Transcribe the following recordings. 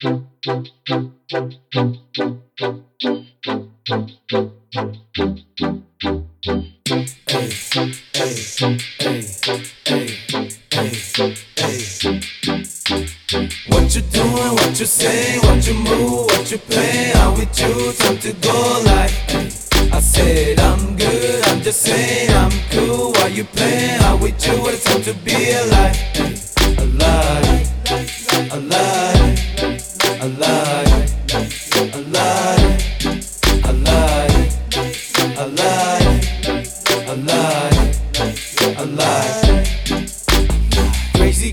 What you doing, what you say, what you move, what you play, I'm with time to go like I said I'm good, I'm just saying I'm cool. While you playing, you, what it's time to be Alive, alive,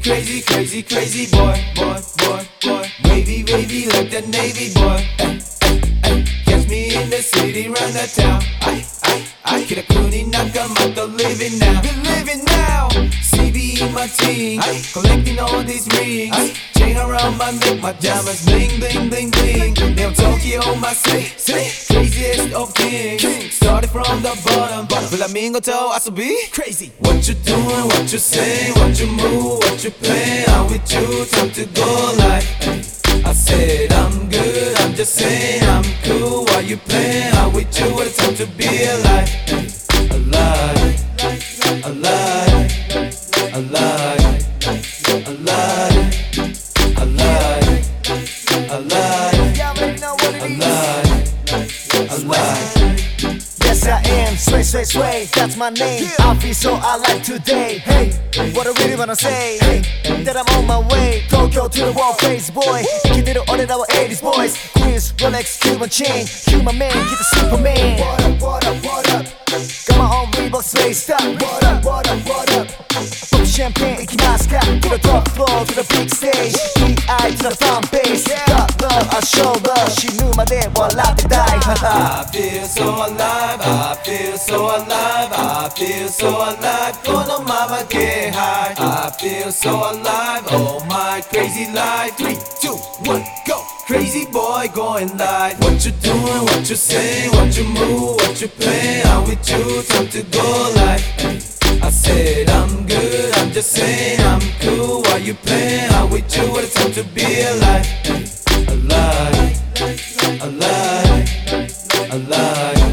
Crazy, crazy, crazy, boy, boy, boy, boy. Wavy, wavy like the Navy boy. Ay, ay, ay. Catch me in the city, run the town. I, I, I. Kid a kuni nakamoto living now. Be living now. CB in my team. Collecting all these rings. Ay, chain around my neck, my diamonds bling, bling, bling, bling. Now Tokyo, my city, city. Craziest of kings. Started from the bottom, Flamingo to asobi. Crazy. What you doing? What you say? What you move? What you play? I'm with you. Time to go like. I said I'm good. I'm just saying I'm cool. While you playing, I'm with you. What a time to be alive. Alive. Alive. Alive. Alive. Alive. Alive. Sway, sway, sway, that's my name. I feel so alive today. Hey, what I really wanna say. Hey, that I'm on my way. Tokyo to the world face, boy. Kid did all that our 80s boys. Queens, Rolex, Cuban chain. Human man, get the Superman. What up, what up, what up? Got my own Reebok space up. What up, what up, what up? Pop champagne, 行きますか? To the top floor, to the big stage. EI to the front base. Got love, I show love. She knew my day, what love to die. I feel so alive, I feel so alive, I feel so alive. Kono mama get high. I feel so alive, oh my crazy life. Three, two, one, go. Crazy boy going live. What you doing? What you say? What you move? What you play? I'm with you. Time to go you playing, I'm with you. What a time to be alive. Alive. Alive. Alive.